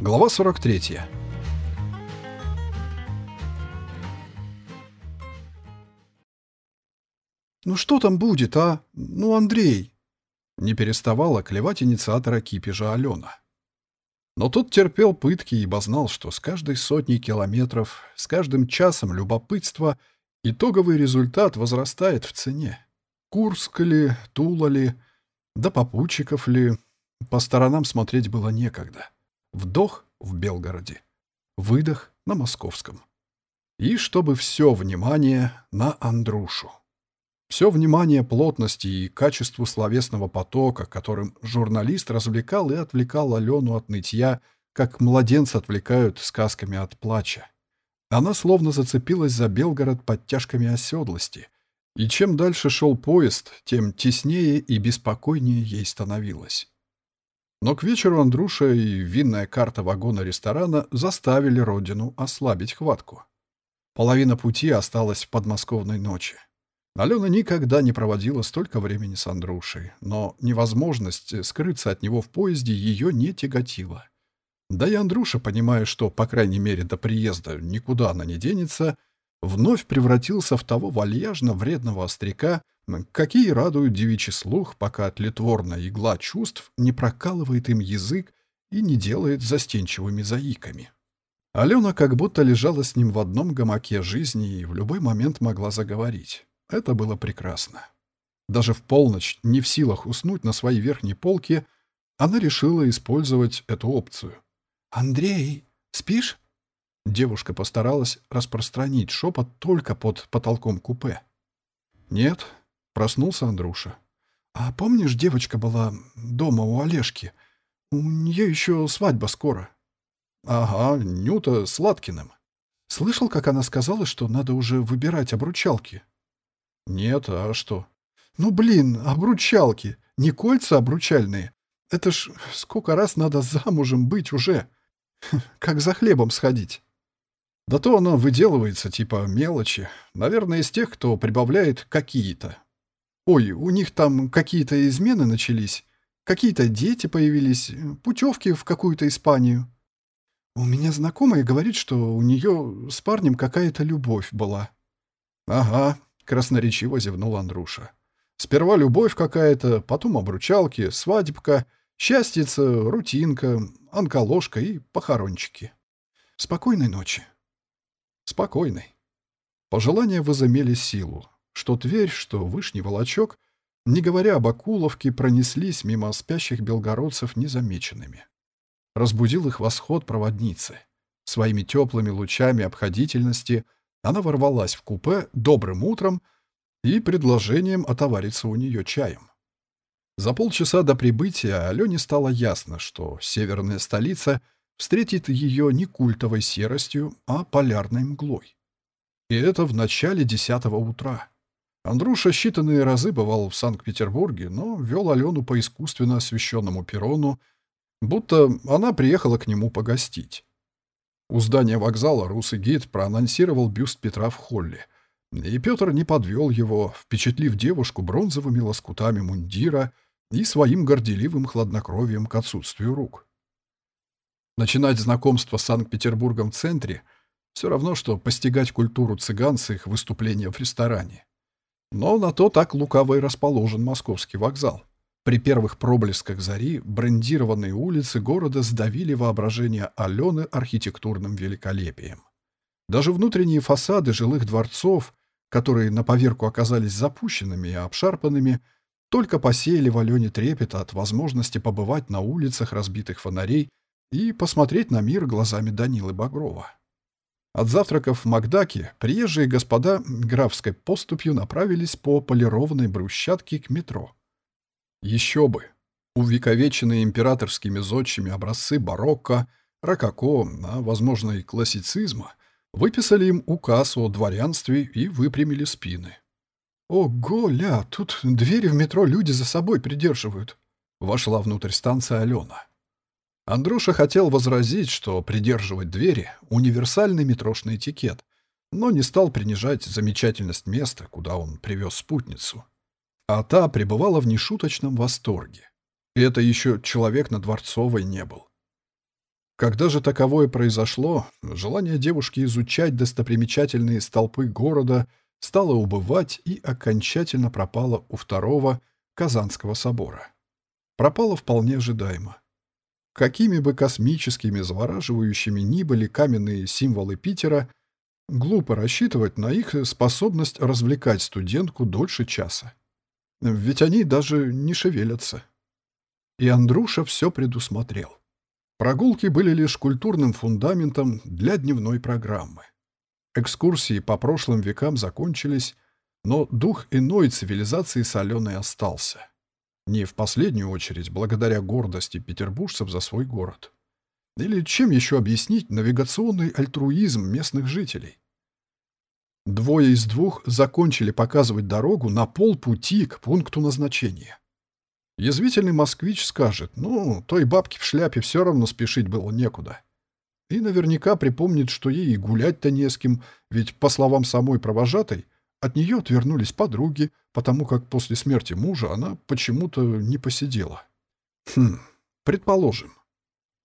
Глава 43. «Ну что там будет, а? Ну, Андрей!» Не переставала клевать инициатора кипежа Алена. Но тот терпел пытки, ибо знал, что с каждой сотней километров, с каждым часом любопытства итоговый результат возрастает в цене. Курск ли, Тула ли, да попутчиков ли, по сторонам смотреть было некогда. Вдох в Белгороде, выдох на Московском. И чтобы все внимание на Андрушу. Все внимание плотности и качеству словесного потока, которым журналист развлекал и отвлекал Алену от нытья, как младенца отвлекают сказками от плача. Она словно зацепилась за Белгород подтяжками оседлости. И чем дальше шел поезд, тем теснее и беспокойнее ей становилось. Но к вечеру Андруша и винная карта вагона ресторана заставили родину ослабить хватку. Половина пути осталась в подмосковной ночи. Алена никогда не проводила столько времени с Андрушей, но невозможность скрыться от него в поезде ее не тяготила. Да и Андруша, понимая, что, по крайней мере, до приезда никуда она не денется, вновь превратился в того вальяжно вредного остряка, какие радуют девичий слух, пока тлетворная игла чувств не прокалывает им язык и не делает застенчивыми заиками. Алена как будто лежала с ним в одном гамаке жизни и в любой момент могла заговорить. Это было прекрасно. Даже в полночь, не в силах уснуть на своей верхней полке, она решила использовать эту опцию. «Андрей, спишь?» Девушка постаралась распространить шепот только под потолком купе. «Нет», — проснулся Андруша. «А помнишь, девочка была дома у Олежки? У нее еще свадьба скоро». «Ага, Нюта с Латкиным». «Слышал, как она сказала, что надо уже выбирать обручалки?» «Нет, а что?» «Ну, блин, обручалки. Не кольца обручальные. Это ж сколько раз надо замужем быть уже. Как за хлебом сходить». Да то оно выделывается, типа мелочи. Наверное, из тех, кто прибавляет какие-то. Ой, у них там какие-то измены начались. Какие-то дети появились, путевки в какую-то Испанию. У меня знакомая говорит, что у нее с парнем какая-то любовь была. Ага, красноречиво зевнул Андруша. Сперва любовь какая-то, потом обручалки, свадебка, счастьица, рутинка, онколожка и похорончики. Спокойной ночи. Спокойной. Пожелания возымели силу. Что Тверь, что Вышний Волочок, не говоря об Акуловке, пронеслись мимо спящих белгородцев незамеченными. Разбудил их восход проводницы. Своими теплыми лучами обходительности — она ворвалась в купе добрым утром и предложением отовариться у нее чаем. За полчаса до прибытия Алене стало ясно, что северная столица встретит ее не культовой серостью, а полярной мглой. И это в начале десятого утра. Андруша считанные разы бывал в Санкт-Петербурге, но вел Алену по искусственно освещенному перрону, будто она приехала к нему погостить. У здания вокзала русый гид проанонсировал бюст Петра в холле. И Петр не подвел его, впечатлив девушку бронзовыми лоскутами мундира и своим горделивым хладнокровием к отсутствию рук. Начинать знакомство с Санкт-Петербургом в центре — все равно, что постигать культуру цыган с их выступления в ресторане. Но на то так лукаво и расположен московский вокзал. При первых проблесках зари брендированные улицы города сдавили воображение Алены архитектурным великолепием. Даже внутренние фасады жилых дворцов, которые на поверку оказались запущенными и обшарпанными, только посеяли в Алене трепет от возможности побывать на улицах разбитых фонарей и посмотреть на мир глазами Данилы Багрова. От завтраков в Макдаке приезжие господа графской поступью направились по полированной брусчатке к метро. Еще бы! Увековеченные императорскими зодчими образцы барокко, рококо, а, возможно, и классицизма, выписали им указ о дворянстве и выпрямили спины. «Ого, ля, тут двери в метро люди за собой придерживают», — вошла внутрь станции Алена. Андруша хотел возразить, что придерживать двери — универсальный метрошный этикет, но не стал принижать замечательность места, куда он привез спутницу а та пребывала в нешуточном восторге. И это еще человек на Дворцовой не был. Когда же таковое произошло, желание девушки изучать достопримечательные столпы города стало убывать и окончательно пропало у второго Казанского собора. Пропало вполне ожидаемо. Какими бы космическими, завораживающими ни были каменные символы Питера, глупо рассчитывать на их способность развлекать студентку дольше часа. Ведь они даже не шевелятся. И Андруша все предусмотрел. Прогулки были лишь культурным фундаментом для дневной программы. Экскурсии по прошлым векам закончились, но дух иной цивилизации соленой остался. Не в последнюю очередь благодаря гордости петербуржцев за свой город. Или чем еще объяснить навигационный альтруизм местных жителей? Двое из двух закончили показывать дорогу на полпути к пункту назначения. Язвительный москвич скажет, ну, той бабке в шляпе все равно спешить было некуда. И наверняка припомнит, что ей и гулять-то не с кем, ведь, по словам самой провожатой, от нее отвернулись подруги, потому как после смерти мужа она почему-то не посидела. Хм, предположим.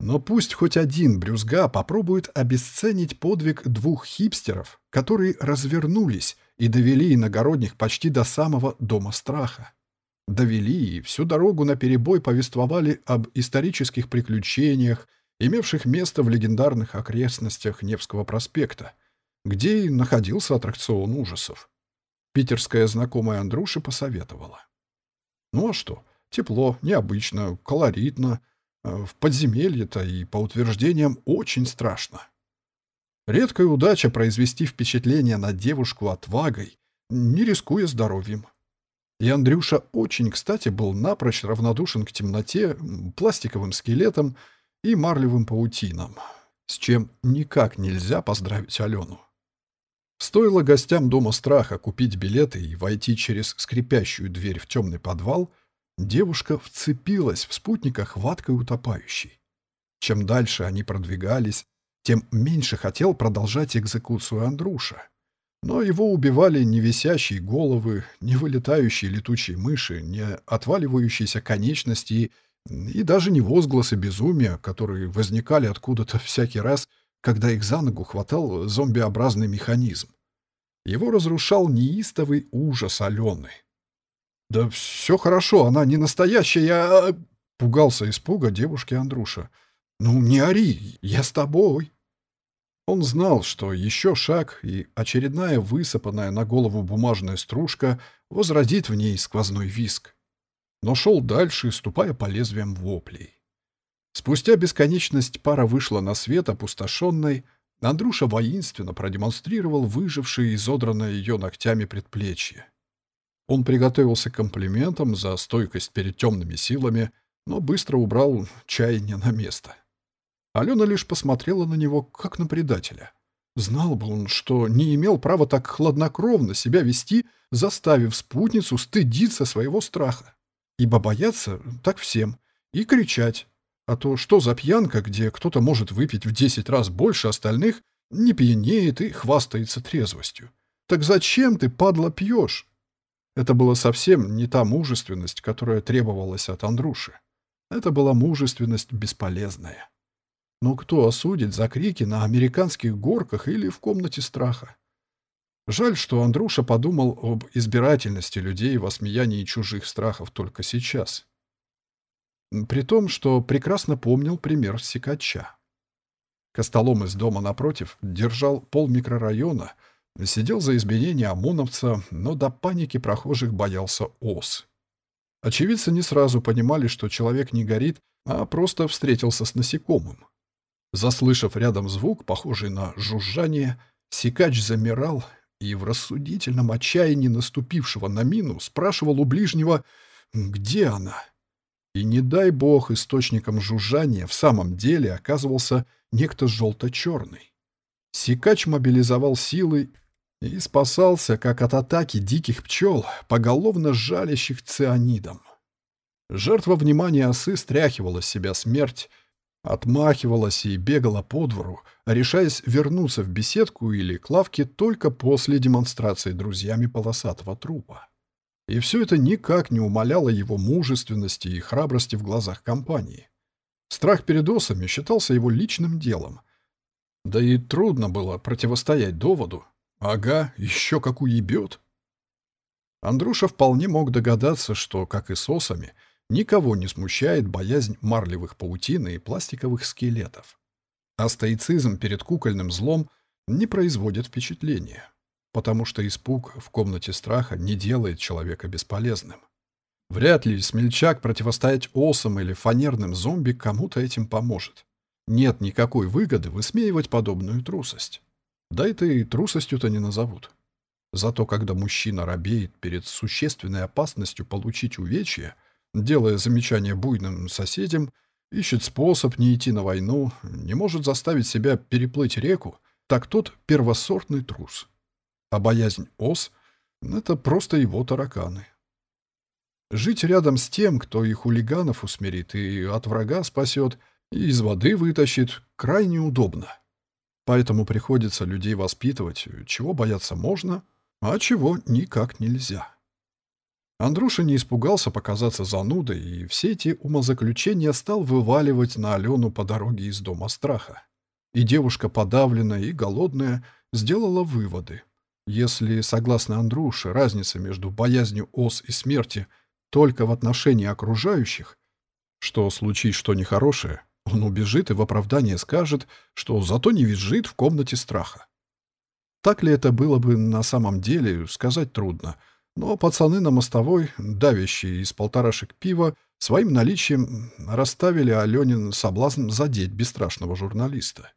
Но пусть хоть один брюзга попробует обесценить подвиг двух хипстеров, которые развернулись и довели иногородних почти до самого дома страха. Довели и всю дорогу наперебой повествовали об исторических приключениях, имевших место в легендарных окрестностях Невского проспекта, где и находился аттракцион ужасов. Питерская знакомая Андруши посоветовала. Ну а что? Тепло, необычно, колоритно — Э, в подземелье-то и, по утверждениям, очень страшно. Редкая удача произвести впечатление на девушку отвагой, не рискуя здоровьем. И Андрюша очень, кстати, был напрочь равнодушен к темноте, пластиковым скелетам и марлевым паутинам, с чем никак нельзя поздравить Алену. Стоило гостям Дома Страха купить билеты и войти через скрипящую дверь в темный подвал — Девушка вцепилась в спутника хваткой утопающей. Чем дальше они продвигались, тем меньше хотел продолжать экзекуцию Андруша. Но его убивали не висящие головы, не вылетающие летучие мыши, не отваливающиеся конечности и даже не возгласы безумия, которые возникали откуда-то всякий раз, когда их за ногу хватал зомбиобразный механизм. Его разрушал неистовый ужас Алены, «Да все хорошо, она не настоящая, я...» Пугался испуга девушки Андруша. «Ну, не ори, я с тобой». Он знал, что еще шаг, и очередная высыпанная на голову бумажная стружка возродит в ней сквозной виск. Но шел дальше, ступая по лезвиям воплей. Спустя бесконечность пара вышла на свет опустошенной, Андруша воинственно продемонстрировал выжившее изодранное ее ногтями предплечье. Он приготовился к комплиментам за стойкость перед темными силами, но быстро убрал чаяние на место. Алена лишь посмотрела на него, как на предателя. Знал бы он, что не имел права так хладнокровно себя вести, заставив спутницу стыдиться своего страха. Ибо бояться так всем. И кричать. А то что за пьянка, где кто-то может выпить в десять раз больше остальных, не пьянеет и хвастается трезвостью. Так зачем ты, падла, пьешь? Это была совсем не та мужественность, которая требовалась от Андруши. Это была мужественность бесполезная. Но кто осудит за крики на американских горках или в комнате страха? Жаль, что Андруша подумал об избирательности людей в осмеянии чужих страхов только сейчас. При том, что прекрасно помнил пример Сикача. Костолом из дома напротив держал пол микрорайона — Сидел за изменение ОМОНовца, но до паники прохожих боялся ос. Очевидцы не сразу понимали, что человек не горит, а просто встретился с насекомым. Заслышав рядом звук, похожий на жужжание, Сикач замирал и в рассудительном отчаянии наступившего на мину спрашивал у ближнего «Где она?». И не дай бог источником жужжания в самом деле оказывался некто желто-черный. Сикач мобилизовал силы и спасался, как от атаки диких пчел, поголовно жалящих цианидом. Жертва внимания осы стряхивала с себя смерть, отмахивалась и бегала по двору, решаясь вернуться в беседку или к лавке только после демонстрации друзьями полосатого трупа. И все это никак не умаляло его мужественности и храбрости в глазах компании. Страх перед осами считался его личным делом. Да и трудно было противостоять доводу. Ага, еще как уебет. Андруша вполне мог догадаться, что, как и с осами, никого не смущает боязнь марлевых паутин и пластиковых скелетов. А стоицизм перед кукольным злом не производит впечатления, потому что испуг в комнате страха не делает человека бесполезным. Вряд ли смельчак противостоять осам или фанерным зомби кому-то этим поможет. Нет никакой выгоды высмеивать подобную трусость. Да это и трусостью-то не назовут. Зато когда мужчина робеет перед существенной опасностью получить увечья, делая замечания буйным соседям, ищет способ не идти на войну, не может заставить себя переплыть реку, так тот первосортный трус. А боязнь ос — это просто его тараканы. Жить рядом с тем, кто и хулиганов усмирит, и от врага спасет, и из воды вытащит, крайне удобно. Поэтому приходится людей воспитывать, чего бояться можно, а чего никак нельзя. Андруша не испугался показаться занудой, и все эти умозаключения стал вываливать на Алену по дороге из дома страха. И девушка, подавленная и голодная, сделала выводы. Если, согласно Андруше, разница между боязнью ос и смерти только в отношении окружающих, что случись что нехорошее, он убежит и в оправдание скажет, что зато не визжит в комнате страха. Так ли это было бы на самом деле, сказать трудно, но пацаны на мостовой, давящие из полторашек пива, своим наличием расставили Аленин соблазн задеть бесстрашного журналиста.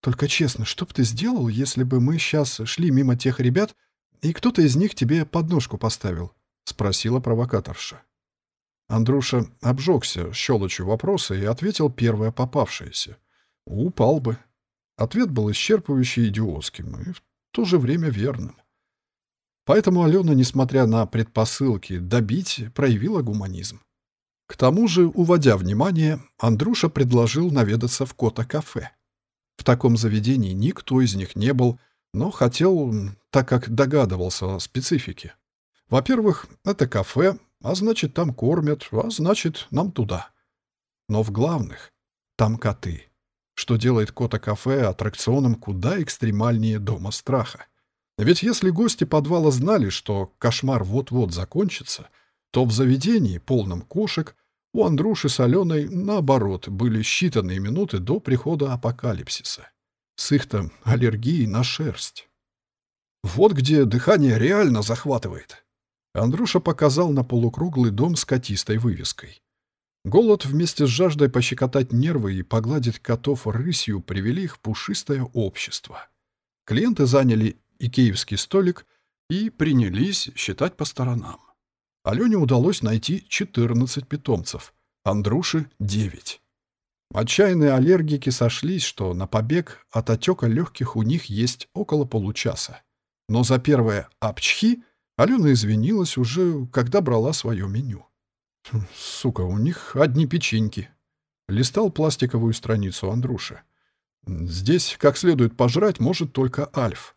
«Только честно, что бы ты сделал, если бы мы сейчас шли мимо тех ребят, и кто-то из них тебе подножку поставил?» — спросила провокаторша. Андруша обжегся щелочью вопроса и ответил первое попавшееся. «Упал бы». Ответ был исчерпывающий идиотским и в то же время верным. Поэтому Алена, несмотря на предпосылки добить, проявила гуманизм. К тому же, уводя внимание, Андруша предложил наведаться в Кота-кафе. Таком заведении никто из них не был, но хотел, так как догадывался о специфике. Во-первых, это кафе, а значит, там кормят, а значит, нам туда. Но в главных, там коты что делает Кота-кафе аттракционом куда экстремальнее Дома страха. Ведь если гости подвала знали, что кошмар вот-вот закончится, то в заведении, полном кошек, у Андруши с Аленой, наоборот, были считанные минуты до прихода апокалипсиса. С их-то аллергией на шерсть. Вот где дыхание реально захватывает. Андруша показал на полукруглый дом с котистой вывеской. Голод вместе с жаждой пощекотать нервы и погладить котов рысью привели их в пушистое общество. Клиенты заняли икеевский столик и принялись считать по сторонам. Алене удалось найти 14 питомцев, Андруши — 9. Отчаянные аллергики сошлись, что на побег от отека легких у них есть около получаса. Но за первое «апчхи» Алена извинилась уже, когда брала свое меню. Сука, у них одни печеньки. Листал пластиковую страницу Андруши. Здесь, как следует пожрать, может только Альф.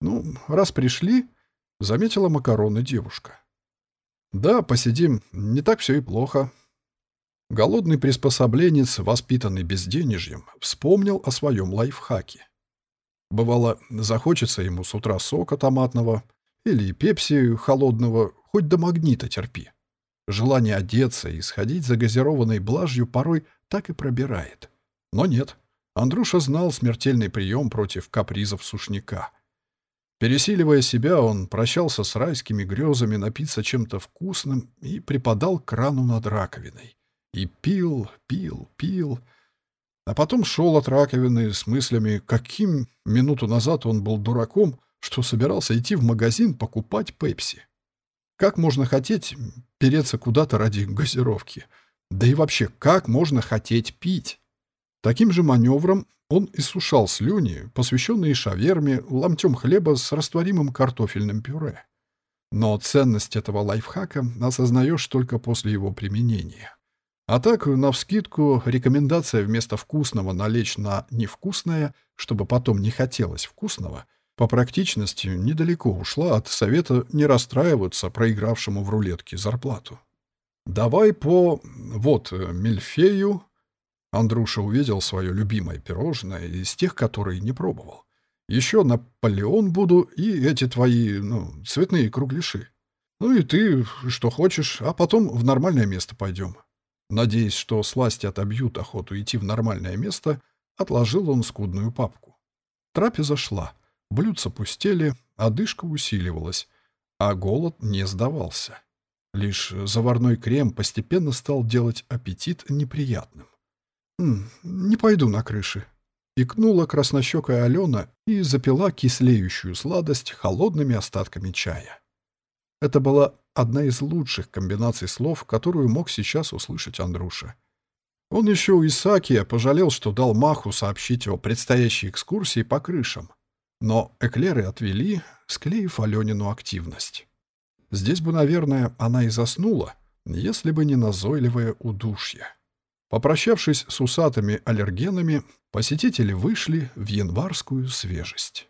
Ну, раз пришли, заметила макароны девушка. Да, посидим, не так все и плохо. Голодный приспособленец, воспитанный безденежьем, вспомнил о своем лайфхаке. Бывало, захочется ему с утра сока томатного или пепси холодного, хоть до магнита терпи. Желание одеться и сходить за газированной блажью порой так и пробирает. Но нет. Андрюша знал смертельный прием против капризов сушняка. Пересиливая себя, он прощался с райскими грезами напиться чем-то вкусным и припадал к крану над раковиной. И пил, пил, пил. А потом шел от раковины с мыслями, каким минуту назад он был дураком, что собирался идти в магазин покупать пепси. Как можно хотеть переться куда-то ради газировки? Да и вообще, как можно хотеть пить? Таким же маневром он иссушал слюни, посвященные шаверме, ломтем хлеба с растворимым картофельным пюре. Но ценность этого лайфхака осознаешь только после его применения. А так, навскидку, рекомендация вместо вкусного налечь на невкусное, чтобы потом не хотелось вкусного — по практичности недалеко ушла от совета не расстраиваться проигравшему в рулетке зарплату. «Давай по... вот, Мельфею...» Андруша увидел свое любимое пирожное из тех, которые не пробовал. Еще Наполеон буду и эти твои, ну, цветные кругляши. Ну и ты, что хочешь, а потом в нормальное место пойдем. Надеясь, что сласти отобьют охоту идти в нормальное место, отложил он скудную папку. Трапеза шла, блюдца пустели, одышка усиливалась, а голод не сдавался. Лишь заварной крем постепенно стал делать аппетит неприятным. «Не пойду на крыши», — икнула краснощекая Алена и запила кислеющую сладость холодными остатками чая. Это была одна из лучших комбинаций слов, которую мог сейчас услышать Андруша. Он еще у Исаакия пожалел, что дал Маху сообщить о предстоящей экскурсии по крышам. Но эклеры отвели, склеив Аленину активность. Здесь бы, наверное, она и заснула, если бы не назойливое удушье. Попрощавшись с усатыми аллергенами, посетители вышли в январскую свежесть.